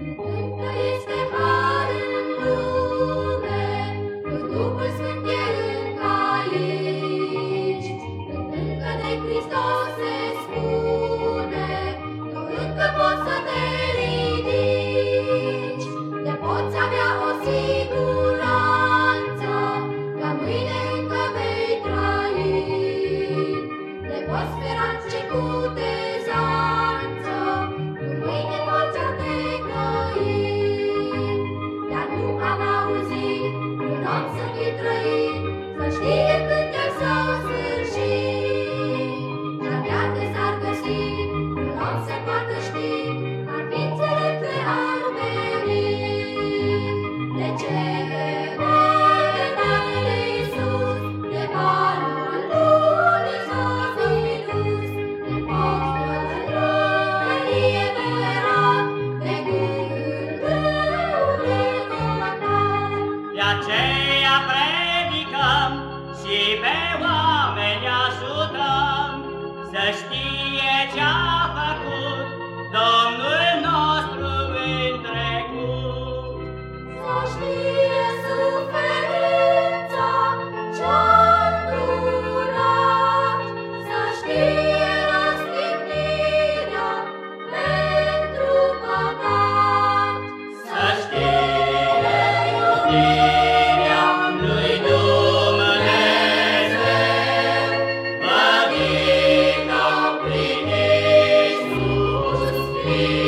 Încă este n-am să fi trăit, să știe că me.